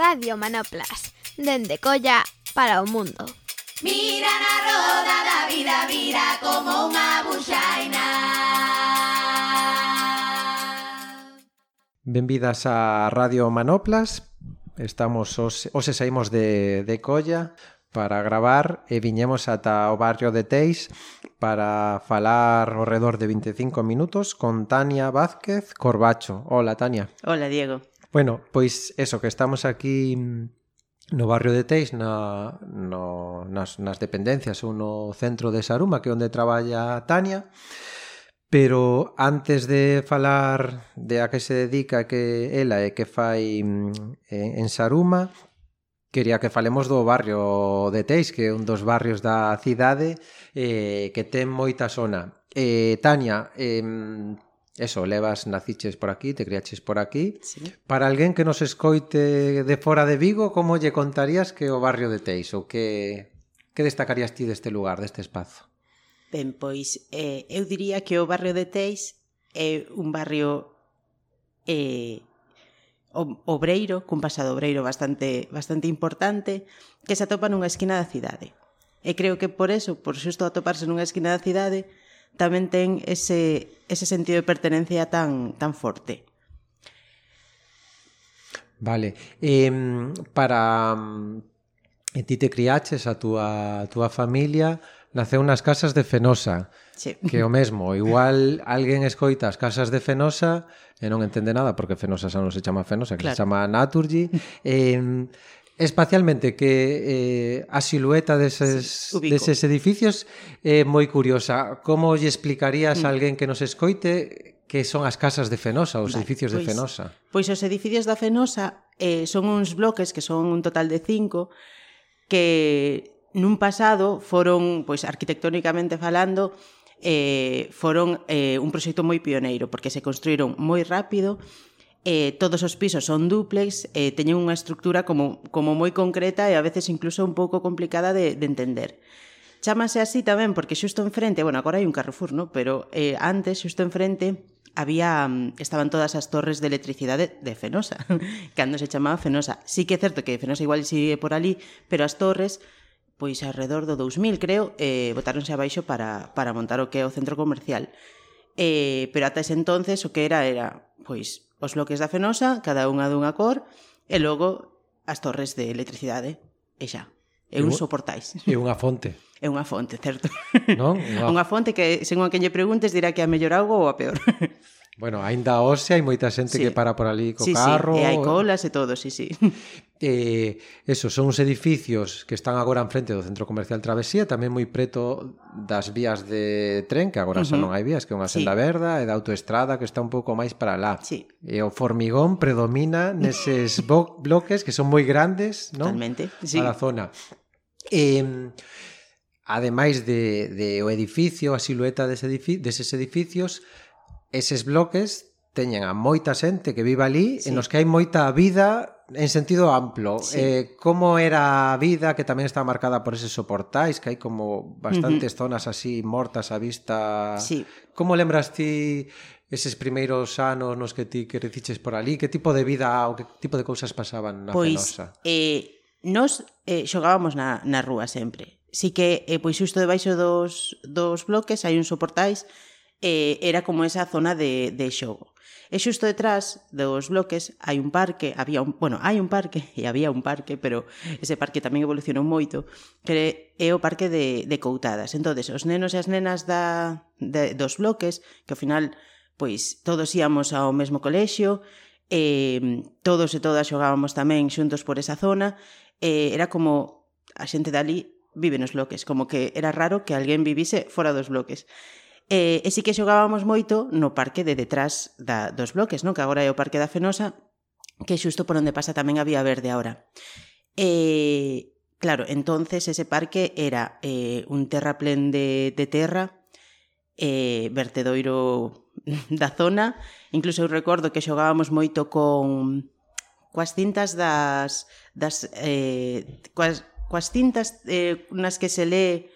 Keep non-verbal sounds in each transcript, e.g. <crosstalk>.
Radio Manoplas, dende Colla para o mundo. Mira na roda da vida, vira como unha buxaina. Benvidas a Radio Manoplas. Estamos os, os saímos de, de Colla para gravar e viñemos ata o barrio de Teis para falar ao redor de 25 minutos con Tania Vázquez Corbacho. Hola, Tania. Hola, Diego. Bueno, pois eso, que estamos aquí no barrio de Teix, na, no, nas, nas dependencias ou no centro de Saruma, que é onde traballa Tania, Pero antes de falar de a que se dedica que ela e que fai mm, en Saruma, quería que falemos do barrio de Teix, que é un dos barrios da cidade eh, que ten moita zona. Eh, Tania, eh, eso, levas naciches por aquí, te criaches por aquí. Sí. Para alguén que nos escoite de fora de Vigo, como lle contarías que o barrio de Teix ou que que destacarías ti deste lugar, deste espazo? Ben, pois eh, eu diría que o barrio de Teix é un barrio eh, obreiro, cun pasado obreiro bastante bastante importante, que se atopa nunha esquina da cidade. E creo que por eso, por xusto atoparse nunha esquina da cidade, tamén ten ese, ese sentido de pertenencia tan, tan forte. Vale, eh, para mm, e ti te criaches a túa, a túa familia naceu nas casas de Fenosa sí. que é o mesmo, igual alguén escoita as casas de Fenosa e non entende nada porque Fenosa xa non se chama Fenosa que claro. se chama Naturgy eh, espacialmente que eh, a silueta deses, sí, deses edificios é eh, moi curiosa. Como lle explicarías mm. a alguén que nos escoite que son as casas de Fenosa, os vale, edificios pois, de Fenosa? Pois os edificios da Fenosa eh, son uns bloques que son un total de cinco que nun pasado foron, pois arquitectónicamente falando, eh, foron eh, un proxecto moi pioneiro porque se construíron moi rápido eh, todos os pisos son duplex, eh, teñen unha estructura como, como moi concreta e a veces incluso un pouco complicada de, de entender. Chámase así tamén porque xusto enfrente, bueno, agora hai un Carrefour, ¿no? pero eh, antes, xusto enfrente, había mm, estaban todas as torres de electricidade de Fenosa, <laughs> cando se chamaba Fenosa. Sí que é certo que Fenosa igual sigue por ali, pero as torres pois alrededor do 2000, creo, eh, botáronse abaixo para, para montar o que é o centro comercial. Eh, pero ata ese entonces o que era era pois os bloques da fenosa, cada unha dunha cor, e logo as torres de electricidade. E xa. E uns soportais. E unha fonte. <laughs> É unha fonte, certo? Non? Unha, <laughs> unha fonte que, según a quen lle preguntes, dirá que é a mellor auga ou a peor. <laughs> Bueno, aínda hoxe hai moita xente sí. que para por ali co sí, carro. Sí, e hai colas e todo, sí, sí. <laughs> Eh, eso, son uns edificios que están agora enfrente do Centro Comercial Travesía, tamén moi preto das vías de tren, que agora uh -huh. xa non hai vías, que é unha senda sí. verda, e da autoestrada que está un pouco máis para lá. Sí. E o formigón predomina neses <laughs> bloques que son moi grandes, non? Totalmente, sí. A zona. Eh, ademais de, de o edificio, a silueta dese edifi deses edificios, eses bloques teñen a moita xente que vive ali sí. en os que hai moita vida en sentido amplo, sí. eh, como era a vida que tamén está marcada por eses soportais, que hai como bastantes uh -huh. zonas así mortas a vista. Sí. Como lembras ti eses primeiros anos nos que ti creciches por ali? Que tipo de vida ou que tipo de cousas pasaban na pois, Fenosa? Pois, eh, nos eh, xogábamos na, na rúa sempre. Si que, eh, pois xusto debaixo dos, dos bloques hai uns soportais eh, era como esa zona de, de xogo. E xusto detrás dos bloques hai un parque, había un, bueno, hai un parque <laughs> e había un parque, pero ese parque tamén evolucionou moito, que é o parque de, de Coutadas. Entonces, os nenos e as nenas da, de, dos bloques, que ao final pois todos íamos ao mesmo colexio, eh, todos e todas xogábamos tamén xuntos por esa zona, eh, era como a xente dali vive nos bloques, como que era raro que alguén vivise fora dos bloques. Eh, e, e sí que xogábamos moito no parque de detrás da, dos bloques, non? que agora é o Parque da Fenosa, que xusto por onde pasa tamén a Vía Verde ahora. E, claro, entonces ese parque era eh, un terraplén de, de terra, eh, vertedoiro <laughs> da zona, incluso eu recordo que xogábamos moito con coas cintas das das eh coas coas cintas eh, nas que se lee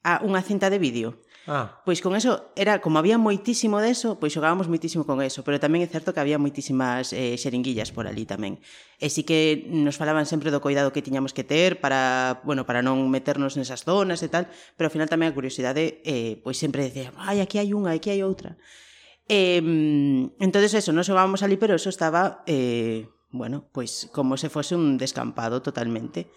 a unha cinta de vídeo Ah. Pois con eso, era como había moitísimo deso, pois xogábamos moitísimo con eso, pero tamén é certo que había moitísimas eh, xeringuillas por ali tamén. E sí que nos falaban sempre do cuidado que tiñamos que ter para, bueno, para non meternos nesas zonas e tal, pero ao final tamén a curiosidade eh, pois sempre decía, ai, aquí hai unha, aquí hai outra. Eh, entonces eso, non xogábamos ali, pero eso estaba, eh, bueno, pois como se fose un descampado totalmente.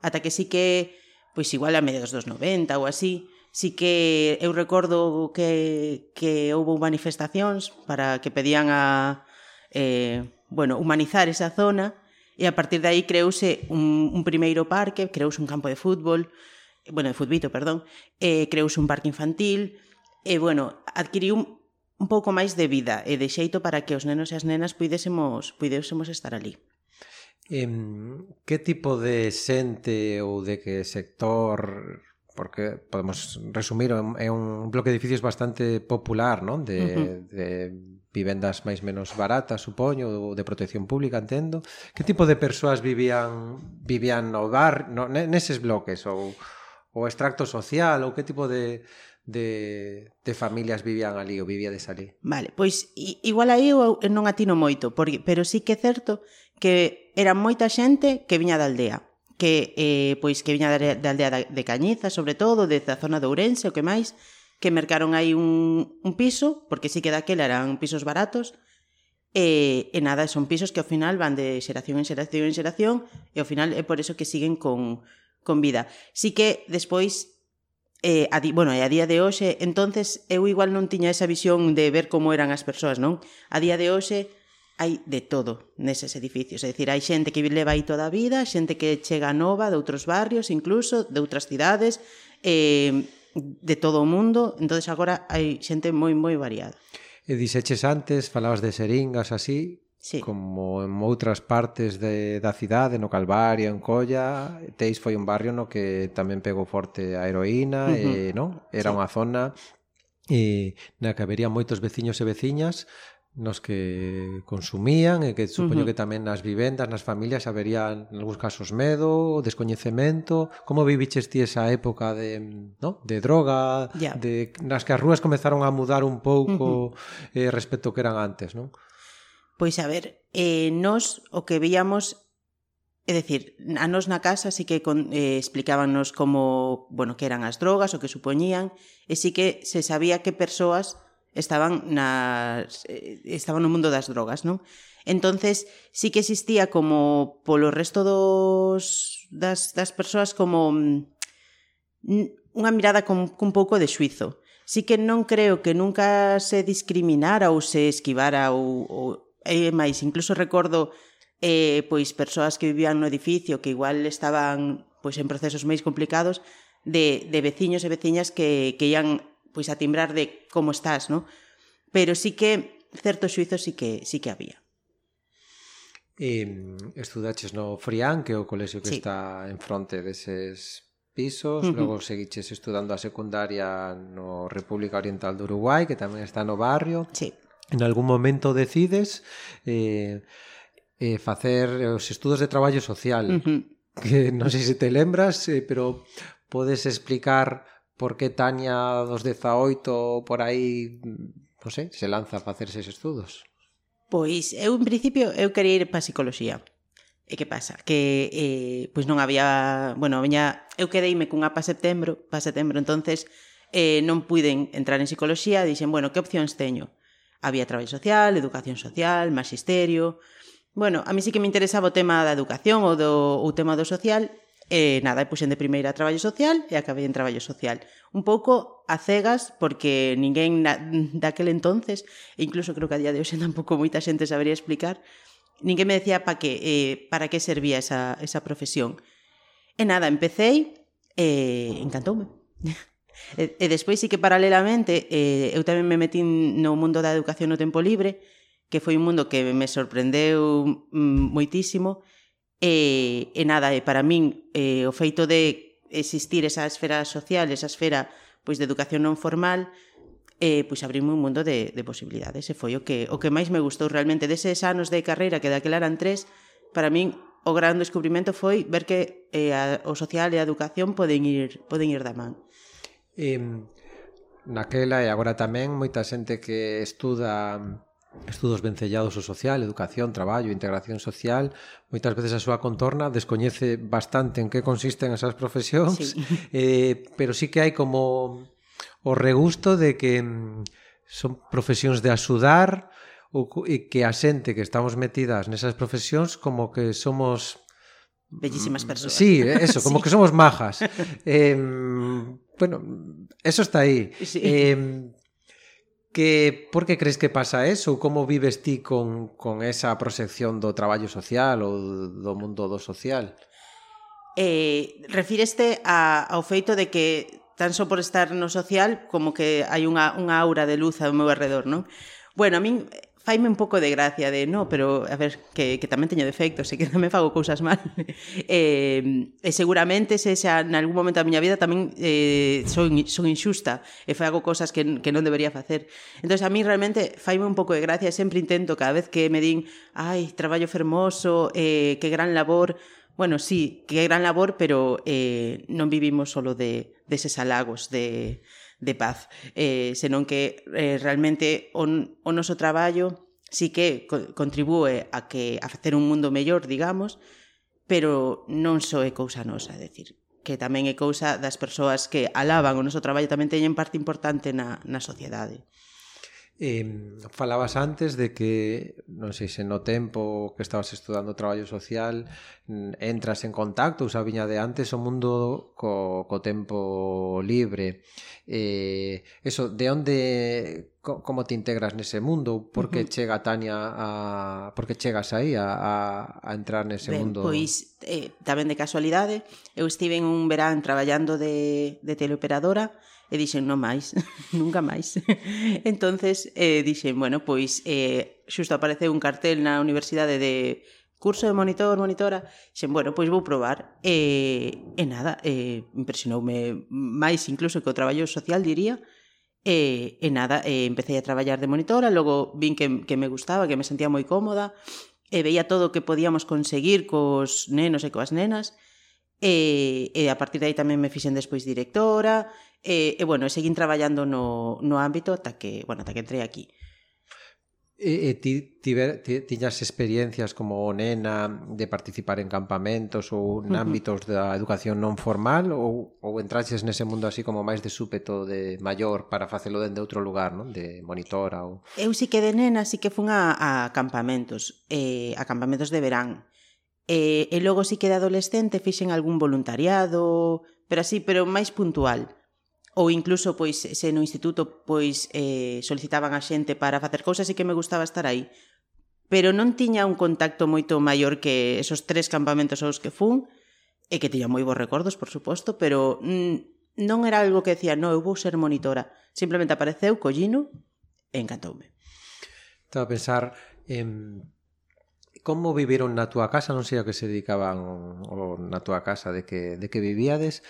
Ata que sí que, pois igual a mediados dos 90 ou así, sí que eu recordo que, que houve manifestacións para que pedían a eh, bueno, humanizar esa zona e a partir de aí creouse un, un primeiro parque, creouse un campo de fútbol, bueno, de futbito, perdón, eh, creouse un parque infantil, e, bueno, adquiriu un, un pouco máis de vida e de xeito para que os nenos e as nenas puidésemos, puidésemos estar ali. Eh, que tipo de xente ou de que sector porque podemos resumir, é un bloque de edificios bastante popular, non? De, uh -huh. de vivendas máis menos baratas, supoño, de protección pública, entendo. Que tipo de persoas vivían vivían no bar, no, neses bloques ou o extracto social ou que tipo de de, de familias vivían ali ou vivíades ali? Vale, pois igual aí eu non atino moito, porque, pero sí que é certo que era moita xente que viña da aldea que eh, pois que viña da, da aldea de Cañiza, sobre todo, de a zona de Ourense, o que máis, que mercaron aí un, un piso, porque sí que daquela eran pisos baratos, e, e nada, son pisos que ao final van de xeración en xeración en xeración, e ao final é por eso que siguen con, con vida. Sí que despois, eh, a di, bueno, e a día de hoxe, entonces eu igual non tiña esa visión de ver como eran as persoas, non? A día de hoxe, hai de todo neses edificios, é dicir, hai xente que leva aí toda a vida, xente que chega nova de outros barrios, incluso de outras cidades, eh, de todo o mundo, entonces agora hai xente moi moi variada. E dixeches antes, falabas de seringas así, sí. como en outras partes de, da cidade, no Calvario, en Colla, Teis foi un barrio no que tamén pegou forte a heroína, uh -huh. e, non? Era sí. unha zona e na que habería moitos veciños e veciñas nos que consumían e que supoño uh -huh. que tamén nas vivendas, nas familias habería en algúns casos medo, descoñecemento. Como viviches ti esa época de, no? de droga, yeah. de nas que as rúas comezaron a mudar un pouco uh -huh. eh, respecto que eran antes, non? Pois a ver, eh, nos o que veíamos É dicir, a nos na casa sí que con, eh, explicábanos como, bueno, que eran as drogas, o que supoñían, e sí que se sabía que persoas estaban nas eh, estaban no mundo das drogas, non? Entonces, sí que existía como polo resto dos das das persoas como mm, unha mirada con, un pouco de xuizo. Sí que non creo que nunca se discriminara ou se esquivara ou, ou e máis, incluso recordo eh, pois persoas que vivían no edificio que igual estaban pois en procesos máis complicados de, de veciños e veciñas que, que ian pois a timbrar de como estás, no? Pero sí que certo xuizo sí que sí que había. E estudaches no Frián, que é o colexio que sí. está en fronte deses pisos, uh -huh. logo seguiches estudando a secundaria no República Oriental do Uruguai, que tamén está no barrio. Sí. En algún momento decides eh, eh, facer os estudos de traballo social, uh -huh. que non sei se te lembras, eh, pero podes explicar por que Tania dos 18 por aí, non sei, se lanza a facer eses estudos? Pois eu en principio eu quería ir para a psicoloxía. E que pasa? Que eh, pois non había, bueno, veña, eu quedeime cunha para setembro, para setembro, entonces eh, non puiden entrar en psicoloxía, dixen, bueno, que opcións teño? Había traballo social, educación social, magisterio... Bueno, a mí sí que me interesaba o tema da educación ou do o tema do social E nada, e puxen de primeira a traballo social e acabei en traballo social. Un pouco a cegas porque ninguén na, daquel entonces, e incluso creo que a día de hoxe <laughs> tampouco moita xente sabería explicar, ninguén me decía pa que, eh, para que servía esa, esa profesión. E nada, empecé e encantoume. <laughs> e, e despois sí que paralelamente eh, eu tamén me metín no mundo da educación no tempo libre, que foi un mundo que me sorprendeu mm, moitísimo, E, e nada, e para min eh, o feito de existir esa esfera social, esa esfera pois de educación non formal, eh, pois abrime un mundo de, de posibilidades. E foi o que, o que máis me gustou realmente deses anos de carreira, que daquela eran tres, para min o gran descubrimento foi ver que eh, a, o social e a educación poden ir, poden ir da man. E, naquela e agora tamén moita xente que estuda estudos vencellados o social, educación, traballo, integración social, moitas veces a súa contorna descoñece bastante en que consisten esas profesións, sí. <laughs> eh, pero sí que hai como o regusto de que mm, son profesións de axudar ou que a xente que estamos metidas nesas profesións como que somos bellísimas mm, persoas. Sí, eso, como <laughs> sí. que somos majas. Eh, bueno, eso está aí. Sí. Eh, Que, por que crees que pasa eso? Como vives ti con, con esa proxección do traballo social ou do mundo do social? Eh, refíreste a, ao feito de que tan só por estar no social como que hai unha, unha aura de luz ao meu alrededor, non? Bueno, a min faime un pouco de gracia de, no, pero a ver, que, que tamén teño defectos e que tamén fago cousas mal. <laughs> eh, e seguramente se xa en algún momento da miña vida tamén eh, son, son injusta e fago cousas que, que non debería facer. Entón, a mí realmente faime un pouco de gracia e sempre intento cada vez que me din, ai, traballo fermoso, eh, que gran labor, Bueno, sí, que gran labor, pero eh, non vivimos solo de, deses halagos, de, de paz, eh, senón que eh, realmente o, o noso traballo sí que co contribúe a que a facer un mundo mellor, digamos, pero non só é cousa nosa, é dicir, que tamén é cousa das persoas que alaban o noso traballo tamén teñen parte importante na, na sociedade. Eh, falabas antes de que, non sei se no tempo que estabas estudando traballo social entras en contacto, usa viña de antes o mundo co, co tempo libre. Eh, eso, de onde co, como te integras nese mundo? Por que uh -huh. chega Tania a, por que chegas aí a, a, a entrar nese ben, mundo? pois eh, tamén de casualidade eu estive en un verán traballando de, de teleoperadora e E dixen, non máis, <laughs> nunca máis. <laughs> entonces eh, dixen, bueno, pois eh, xusto apareceu un cartel na universidade de curso de monitor, monitora, xen, bueno, pois vou probar. E, e nada, e, impresionoume máis incluso que o traballo social, diría, e, e nada, e empecé a traballar de monitora, logo vin que, que me gustaba, que me sentía moi cómoda, e veía todo o que podíamos conseguir cos nenos e coas nenas, e, e a partir de aí tamén me fixen despois directora, E, e bueno, seguín traballando no, no ámbito ata que, bueno, ata que entrei aquí. E, e ti tiver, ti, tiñas experiencias como nena de participar en campamentos ou en uh -huh. ámbitos da educación non formal ou, ou entraches nese mundo así como máis de súpeto de maior para facelo dende outro lugar, non? De monitora ou... Eu sí que de nena sí que fun a, a campamentos, eh, a campamentos de verán. Eh, e logo sí que de adolescente fixen algún voluntariado, pero así, pero máis puntual ou incluso pois se no instituto pois eh, solicitaban a xente para facer cousas e que me gustaba estar aí pero non tiña un contacto moito maior que esos tres campamentos aos que fun e que tiña moi bons recordos, por suposto, pero mm, non era algo que decía, no, eu vou ser monitora. Simplemente apareceu, collino e encantoume. Estaba a pensar, em, como viviron na túa casa, non sei a que se dedicaban o, na túa casa de que, de que vivíades,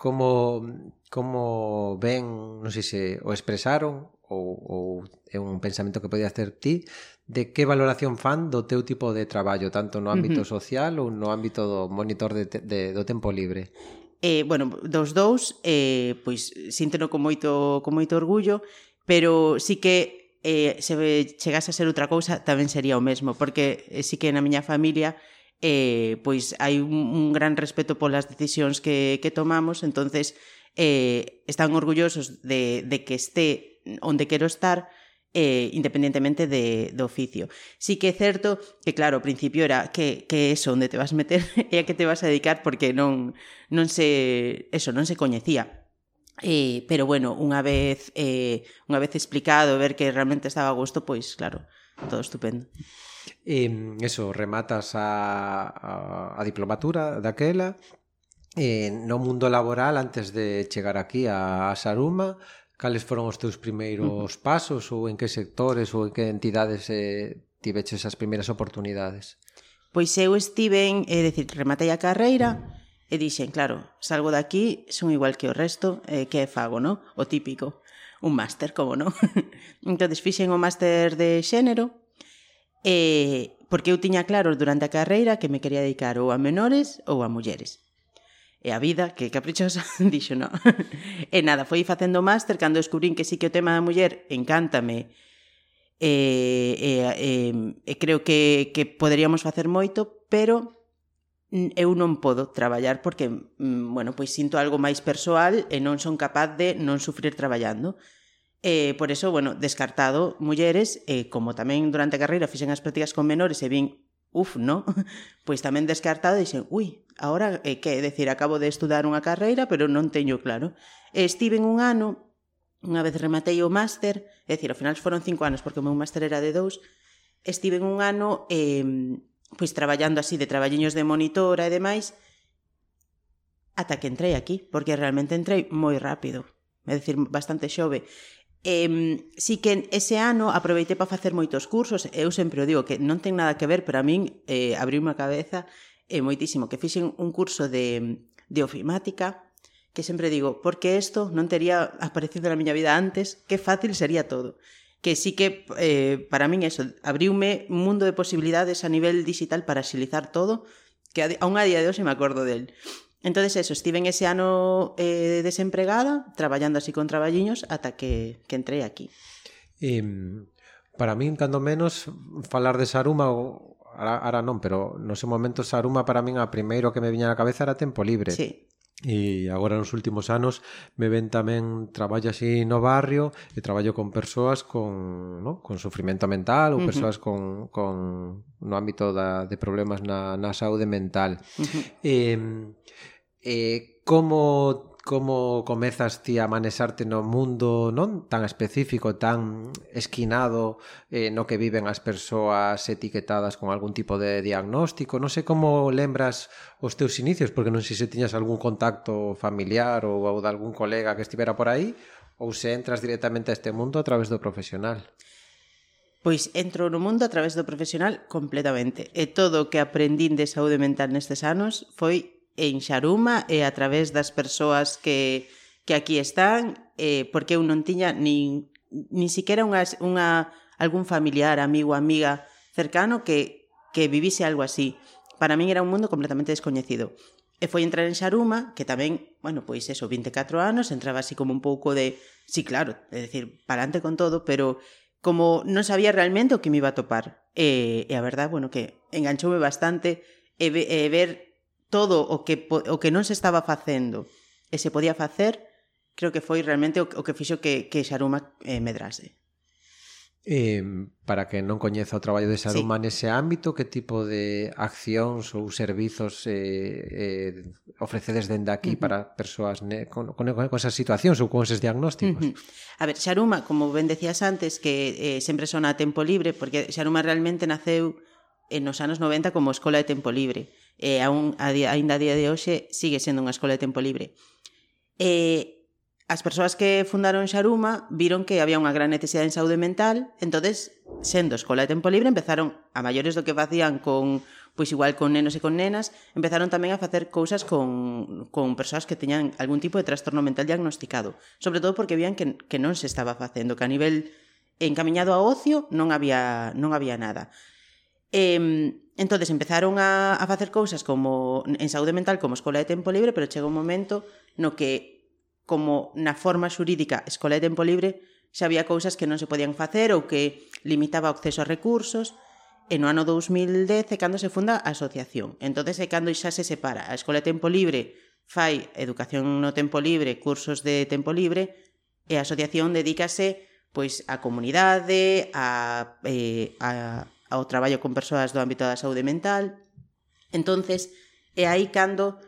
como como ven, non sei se o expresaron ou, ou é un pensamento que podías ter ti de que valoración fan do teu tipo de traballo, tanto no ámbito uh -huh. social ou no ámbito do monitor de, de, do tempo libre. Eh, bueno, dos dous, eh, pois sínteno con moito, con moito orgullo, pero sí que eh, se chegase a ser outra cousa tamén sería o mesmo, porque eh, sí que na miña familia eh, pois hai un, un gran respeto polas decisións que, que tomamos, entonces eh, están orgullosos de, de que esté onde quero estar, eh, independentemente de, do oficio. Sí que é certo que, claro, ao principio era que, que eso, onde te vas meter <laughs> e a que te vas a dedicar porque non, non se, eso, non se coñecía. Eh, pero bueno, unha vez eh, unha vez explicado, ver que realmente estaba a gusto, pois claro, todo estupendo. E, mm, eso, rematas a, a, a diplomatura daquela, eh, no mundo laboral antes de chegar aquí a, a Saruma cales foron os teus primeiros pasos ou en que sectores ou en que entidades eh, tiveches as primeiras oportunidades Pois eu estive en, é dicir, rematei a carreira e dixen, claro, salgo daqui son igual que o resto, eh, que fago, no? O típico, un máster, como non? <laughs> entón, fixen o máster de xénero E, porque eu tiña claro durante a carreira que me quería dedicar ou a menores ou a mulleres. E a vida, que caprichosa, <laughs> dixo non. e nada, foi facendo máster cando descubrín que sí que o tema da muller encántame e, e, e, e creo que, que poderíamos facer moito, pero eu non podo traballar porque, mm, bueno, pois sinto algo máis persoal e non son capaz de non sufrir traballando. E por eso, bueno, descartado mulleres, e eh, como tamén durante a carreira fixen as prácticas con menores e vin, uf, no, <laughs> pois tamén descartado e dixen, ui, ahora eh, que, é decir, acabo de estudar unha carreira, pero non teño claro. E estiven un ano, unha vez rematei o máster, é dicir, ao final foron cinco anos, porque o meu máster era de dous, estiven un ano eh, pois traballando así de traballiños de monitora e demais, ata que entrei aquí, porque realmente entrei moi rápido, é dicir, bastante xove. Eh, si que ese ano aproveitei para facer moitos cursos, eu sempre o digo que non ten nada que ver, pero a min eh, abriu a cabeza eh, moitísimo, que fixen un curso de, de ofimática, que sempre digo, porque isto non tería aparecido na miña vida antes, que fácil sería todo. Que sí que, eh, para min, eso, abriume un mundo de posibilidades a nivel digital para axilizar todo, que aún a día de hoxe me acordo del. Entonces eso, estive en ese ano eh, desempregada, traballando así con traballiños ata que, que entrei aquí. E, para min, cando menos, falar de Saruma, o, ara, ara non, pero no ese momento Saruma para min a primeiro que me viña á cabeza era tempo libre. Sí. E agora nos últimos anos me ven tamén traballo así no barrio e traballo con persoas con, no? con sufrimento mental ou persoas uh -huh. con, con no ámbito da, de problemas na, na saúde mental. Uh eh, -huh. E, e como como comezas ti a manexarte no mundo non tan específico, tan esquinado eh, no que viven as persoas etiquetadas con algún tipo de diagnóstico? Non sei como lembras os teus inicios, porque non sei se tiñas algún contacto familiar ou, ou de algún colega que estivera por aí, ou se entras directamente a este mundo a través do profesional. Pois entro no mundo a través do profesional completamente. E todo o que aprendín de saúde mental nestes anos foi en Xaruma e a través das persoas que, que aquí están, eh, porque eu non tiña nin, nin siquiera unha, unha, algún familiar, amigo, amiga cercano que, que vivise algo así. Para min era un mundo completamente descoñecido. E foi entrar en Xaruma, que tamén, bueno, pois eso, 24 anos, entraba así como un pouco de, sí, claro, é decir, parante con todo, pero como non sabía realmente o que me iba a topar. E, e a verdad, bueno, que enganchoume bastante e, e ver todo o que, o que non se estaba facendo e se podía facer, creo que foi realmente o, o que fixo que, que Xaruma eh, medrase. Eh, para que non coñeza o traballo de Saruma sí. nese ámbito, que tipo de accións ou servizos eh, eh, ofrecedes dende aquí uh -huh. para persoas ne, con, con, con esas situacións ou con eses diagnósticos? Uh -huh. A ver, Xaruma, como ben decías antes, que eh, sempre son a tempo libre, porque Xaruma realmente naceu nos anos 90 como escola de tempo libre e aún, a día, ainda a día de hoxe sigue sendo unha escola de tempo libre. E as persoas que fundaron Xaruma viron que había unha gran necesidade en saúde mental, entonces sendo escola de tempo libre, empezaron a maiores do que facían con pois igual con nenos e con nenas, empezaron tamén a facer cousas con, con persoas que teñan algún tipo de trastorno mental diagnosticado, sobre todo porque vían que, que non se estaba facendo, que a nivel encamiñado ao ocio non había, non había nada. Eh, entonces empezaron a, a facer cousas como en saúde mental como escola de tempo libre, pero chega un momento no que como na forma xurídica escola de tempo libre xa había cousas que non se podían facer ou que limitaba o acceso a recursos e no ano 2010 é cando se funda a asociación. Entonces é cando xa se separa a escola de tempo libre fai educación no tempo libre, cursos de tempo libre e a asociación dedícase pois a comunidade, a, eh, a ao traballo con persoas do ámbito da saúde mental. Entonces, é aí cando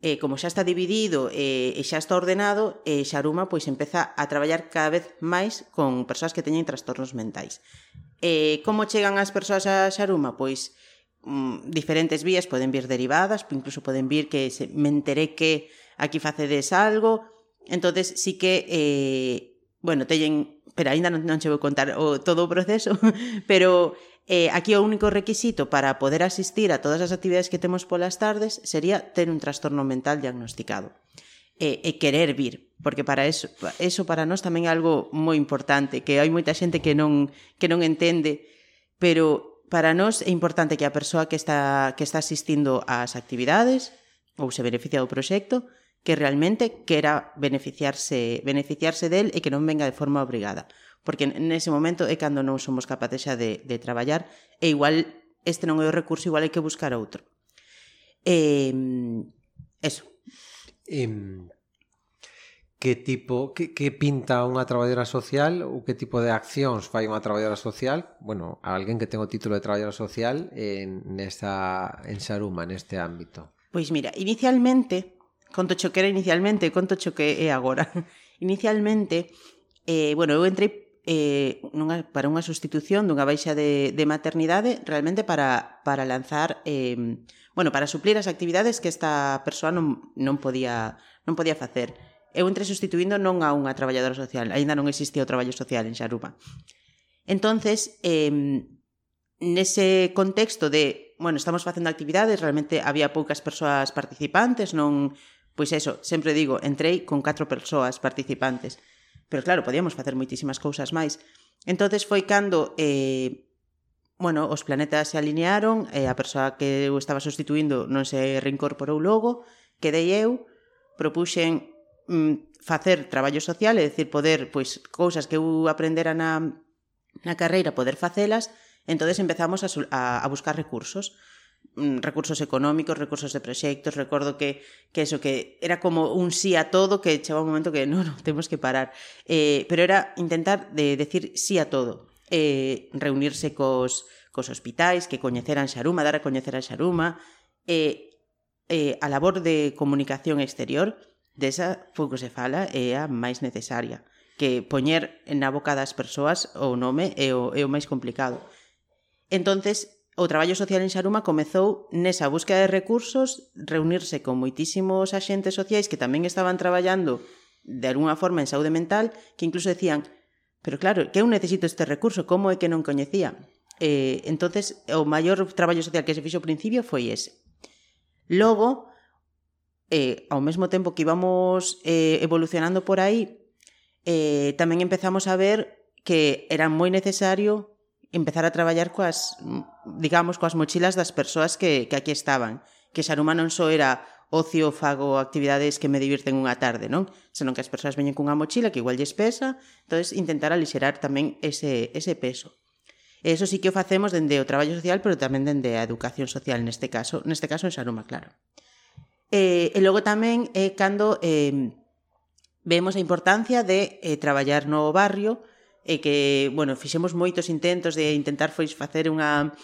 eh, como xa está dividido eh, e xa está ordenado, eh, Xaruma pois empeza a traballar cada vez máis con persoas que teñen trastornos mentais. Eh, como chegan as persoas a Xaruma? Pois mm, diferentes vías poden vir derivadas, incluso poden vir que se, me enteré que aquí facedes algo, entonces sí que eh, bueno, teñen, pero aínda non, non che vou contar o, todo o proceso, <laughs> pero Eh, aquí o único requisito para poder asistir a todas as actividades que temos polas tardes sería ter un trastorno mental diagnosticado e, e querer vir, porque para eso, eso para nós tamén é algo moi importante, que hai moita xente que non, que non entende, pero para nós é importante que a persoa que está, que está asistindo ás actividades ou se beneficia do proxecto que realmente quera beneficiarse, beneficiarse del e que non venga de forma obrigada porque nese momento é cando non somos capaces xa de, de traballar e igual este non é o recurso, igual hai que buscar outro. Eh, eso. Eh, que tipo, que, que pinta unha traballadora social ou que tipo de accións fai unha traballadora social, bueno, a alguén que ten o título de traballadora social en, nesta, en Saruma, neste ámbito? Pois mira, inicialmente, conto cho que era inicialmente, conto cho que é agora. <laughs> Inicialmente, eh, bueno, eu entrei eh, nunha, para unha sustitución dunha baixa de, de maternidade realmente para, para lanzar eh, bueno, para suplir as actividades que esta persoa non, non podía non podía facer. Eu entre sustituindo non a unha traballadora social aínda non existía o traballo social en Xaruba entonces eh, nese contexto de bueno, estamos facendo actividades realmente había poucas persoas participantes non Pois eso, sempre digo, entrei con catro persoas participantes pero claro, podíamos facer moitísimas cousas máis. Entonces foi cando eh, bueno, os planetas se alinearon, e a persoa que eu estaba sustituindo non se reincorporou logo, quedei eu, propuxen mm, facer traballo social, é dicir, poder, pois, cousas que eu aprendera na, na carreira, poder facelas, entonces empezamos a, a, a buscar recursos. Mm, recursos económicos, recursos de proxectos, recordo que, que eso, que era como un sí a todo, que chegaba un momento que no, no, temos que parar. Eh, pero era intentar de decir sí a todo. Eh, reunirse cos, cos hospitais, que coñeceran Xaruma, dar a coñecer a Xaruma, eh, eh, a labor de comunicación exterior, desa pouco se fala, é a máis necesaria. Que poñer na boca das persoas o nome é o, é o máis complicado. Entonces, O traballo social en Xaruma comezou nesa búsqueda de recursos, reunirse con moitísimos axentes sociais que tamén estaban traballando de algunha forma en saúde mental, que incluso decían, pero claro, que eu necesito este recurso, como é que non coñecía? Eh, entonces, o maior traballo social que se fixo ao principio foi ese. Logo, eh, ao mesmo tempo que íbamos eh, evolucionando por aí, eh, tamén empezamos a ver que era moi necesario empezar a traballar coas, digamos, coas mochilas das persoas que, que aquí estaban. Que Saruma non só era ocio, fago actividades que me divirten unha tarde, non? Senón que as persoas veñen cunha mochila que igual lles pesa, entonces intentar alixerar tamén ese, ese peso. E eso sí que o facemos dende o traballo social, pero tamén dende a educación social neste caso, neste caso en Saruma, claro. E, e logo tamén é cando eh, vemos a importancia de eh, traballar no barrio e que, bueno, fixemos moitos intentos de intentar pois facer unha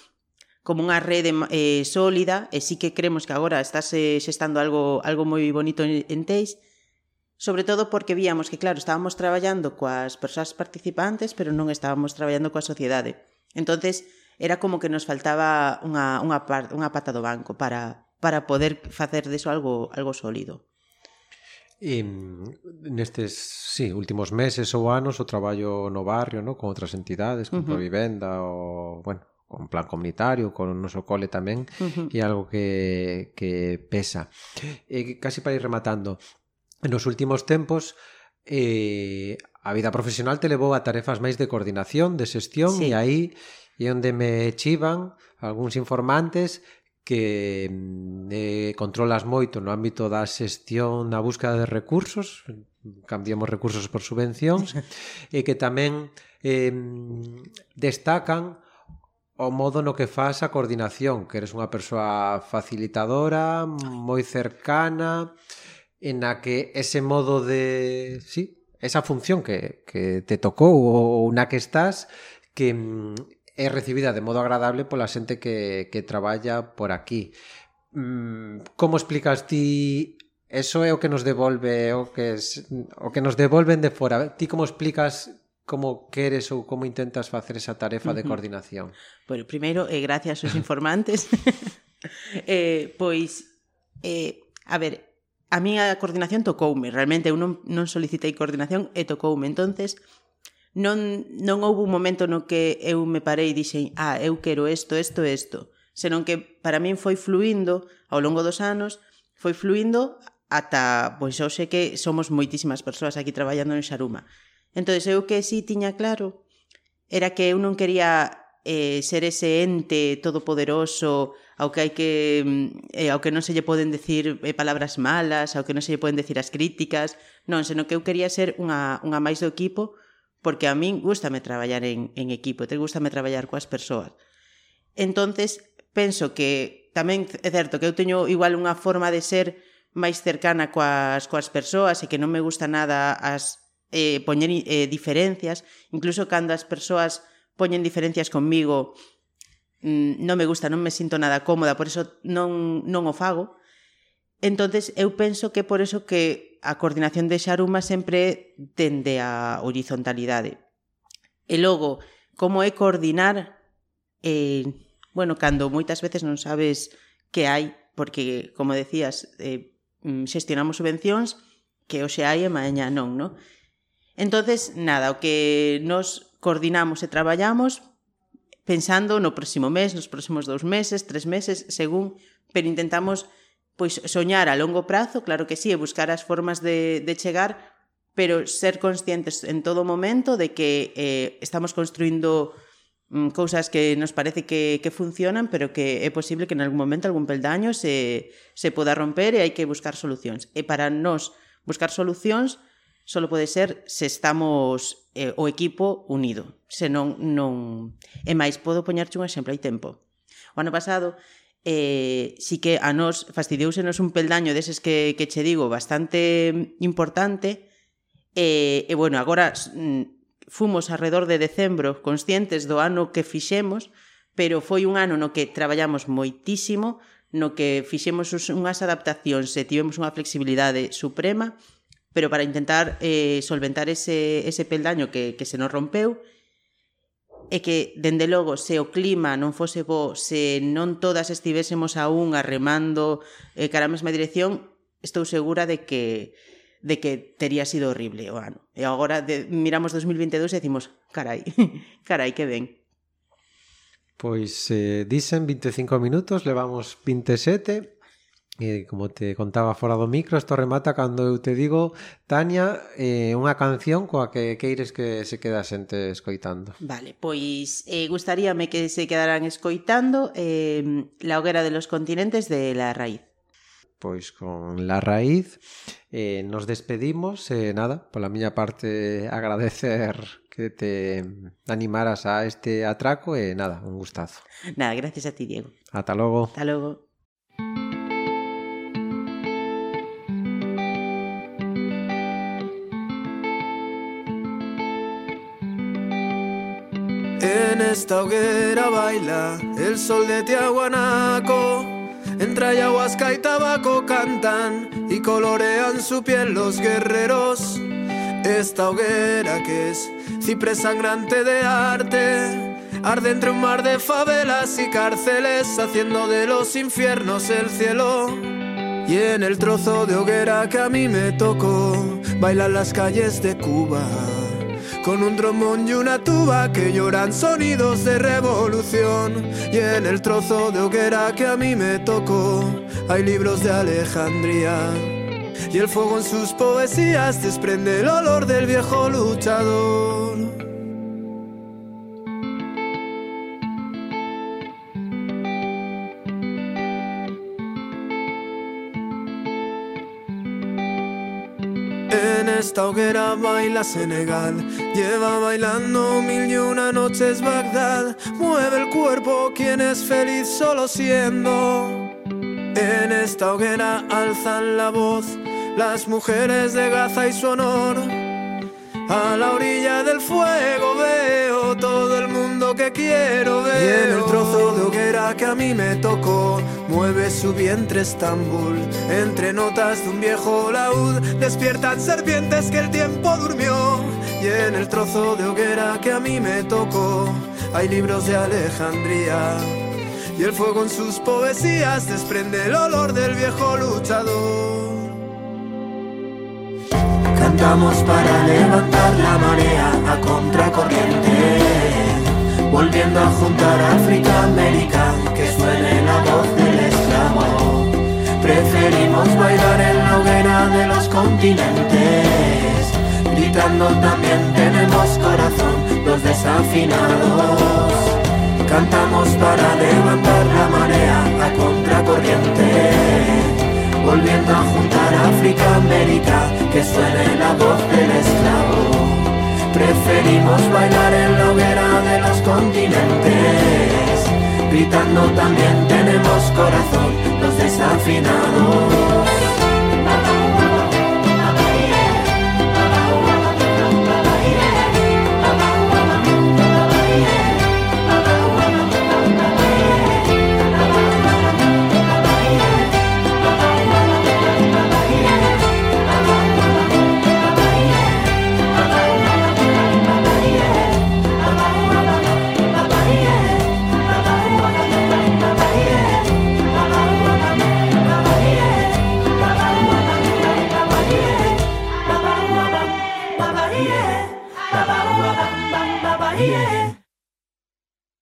como unha rede eh, sólida e sí que cremos que agora está se xestando algo algo moi bonito en, en Teis, sobre todo porque víamos que claro, estábamos traballando coas persoas participantes, pero non estábamos traballando coa sociedade. Entonces, era como que nos faltaba unha unha, par, unha pata do banco para para poder facer deso algo algo sólido. Mm, e, nestes sí, últimos meses ou anos o traballo no barrio, no, con outras entidades, con uh -huh. Provivenda ou, bueno, con plan comunitario, con o noso cole tamén, uh -huh. e algo que, que pesa. Eh, e casi para ir rematando, nos últimos tempos eh, a vida profesional te levou a tarefas máis de coordinación, de xestión, sí. e aí e onde me chivan algúns informantes que mm, eh, controlas moito no ámbito da xestión na búsqueda de recursos, cambiamos recursos por subvencións, <laughs> e que tamén eh, destacan o modo no que faz a coordinación, que eres unha persoa facilitadora, moi cercana, en a que ese modo de... Sí, esa función que, que te tocou ou na que estás, que mm, é recibida de modo agradable pola xente que, que traballa por aquí. Mm, como explicas ti eso é o que nos devolve o que es, o que nos devolven de fora. Ti como explicas como queres ou como intentas facer esa tarefa de coordinación? Bueno, primeiro, eh, gracias aos informantes. <laughs> eh, pois, eh, a ver, a mí a coordinación tocoume. Realmente eu non, non solicitei coordinación eh, e tocoume. entonces non, non houve un momento no que eu me parei e dixen ah, eu quero isto, isto, isto senón que para min foi fluindo ao longo dos anos, foi fluindo ata, pois eu sei que somos moitísimas persoas aquí traballando en Xaruma. Entón eu que si sí tiña claro era que eu non quería eh, ser ese ente todopoderoso ao que hai que mm, eh, ao que non se lle poden decir eh, palabras malas, ao que non se lle poden decir as críticas, non, senón que eu quería ser unha, unha máis do equipo porque a min gustame traballar en, en equipo, te gustame traballar coas persoas. Entonces, penso que tamén é certo que eu teño igual unha forma de ser máis cercana coas, coas persoas e que non me gusta nada as eh, poñer eh, diferencias, incluso cando as persoas poñen diferencias conmigo, mm, non me gusta, non me sinto nada cómoda, por eso non, non o fago, Entonces, eu penso que por eso que a coordinación de Xaruma sempre tende a horizontalidade. E logo, como é coordinar, eh, bueno, cando moitas veces non sabes que hai, porque, como decías, eh, mm, xestionamos subvencións que hoxe hai e mañá non, non? Entonces, nada, o que nos coordinamos e traballamos pensando no próximo mes, nos próximos dous meses, tres meses, según, pero intentamos pois soñar a longo prazo, claro que sí, e buscar as formas de, de chegar, pero ser conscientes en todo momento de que eh, estamos construindo mm, cousas que nos parece que, que funcionan, pero que é posible que en algún momento algún peldaño se, se poda romper e hai que buscar solucións. E para nós buscar solucións solo pode ser se estamos eh, o equipo unido. Se non, non... E máis, podo poñerche un exemplo, hai tempo. O ano pasado eh, sí que a nos fastidiouse nos un peldaño deses que, que che digo bastante importante e, eh, e bueno, agora mm, fomos alrededor de decembro conscientes do ano que fixemos pero foi un ano no que traballamos moitísimo no que fixemos unhas adaptacións e tivemos unha flexibilidade suprema pero para intentar eh, solventar ese, ese peldaño que, que se nos rompeu e que, dende logo, se o clima non fose bo, se non todas estivésemos aún arremando eh, cara a mesma dirección, estou segura de que de que tería sido horrible o ano. E agora de, miramos 2022 e decimos, carai, <laughs> carai, que ben. Pois eh, dicen 25 minutos, levamos 27. E como te contaba fora do micro, isto remata cando eu te digo, Tania, eh, unha canción coa que queires que se queda a xente escoitando. Vale, pois eh, gustaríame que se quedaran escoitando eh, La hoguera de los continentes de La Raíz. Pois con La Raíz eh, nos despedimos. Eh, nada, pola miña parte <laughs> agradecer que te animaras a este atraco e eh, nada, un gustazo. Nada, gracias a ti, Diego. Ata logo. Ata logo. Esta hoguera baila el sol de Tiahuanaco. Entre ayahuasca y tabaco cantan y colorean su piel los guerreros. Esta hoguera que es ciprés sangrante de arte. Arde entre un mar de favelas y cárceles, haciendo de los infiernos el cielo. Y en el trozo de hoguera que a mí me tocó, bailan las calles de Cuba con un trombón y una tuba que lloran sonidos de revolución. Y en el trozo de hoguera que a mí me tocó, hay libros de Alejandría. Y el fuego en sus poesías desprende el olor del viejo luchador. Esta hoguera baila Senegal, lleva bailando mil y una noches Bagdad, mueve el cuerpo quien es feliz solo siendo. En esta hoguera alzan la voz las mujeres de Gaza y su honor. A la orilla del fuego veo todo el mundo que quiero ver. Y en el trozo de hoguera que a mí me tocó, mueve su vientre Estambul. Entre notas de un viejo laúd, despiertan serpientes que el tiempo durmió. Y en el trozo de hoguera que a mí me tocó, hay libros de Alejandría. Y el fuego en sus poesías desprende el olor del viejo luchador. Cantamos para levantar la marea a contracorriente, volviendo a juntar África, América, que suene la voz esclavo. Preferimos bailar en la hoguera de los continentes, gritando también tenemos corazón, los desafinados. Cantamos para levantar la marea a contracorriente, volviendo a juntar África, América, que suene la voz del esclavo. Preferimos bailar en la hoguera de los continentes, gritando también tenemos corazón, está afinado.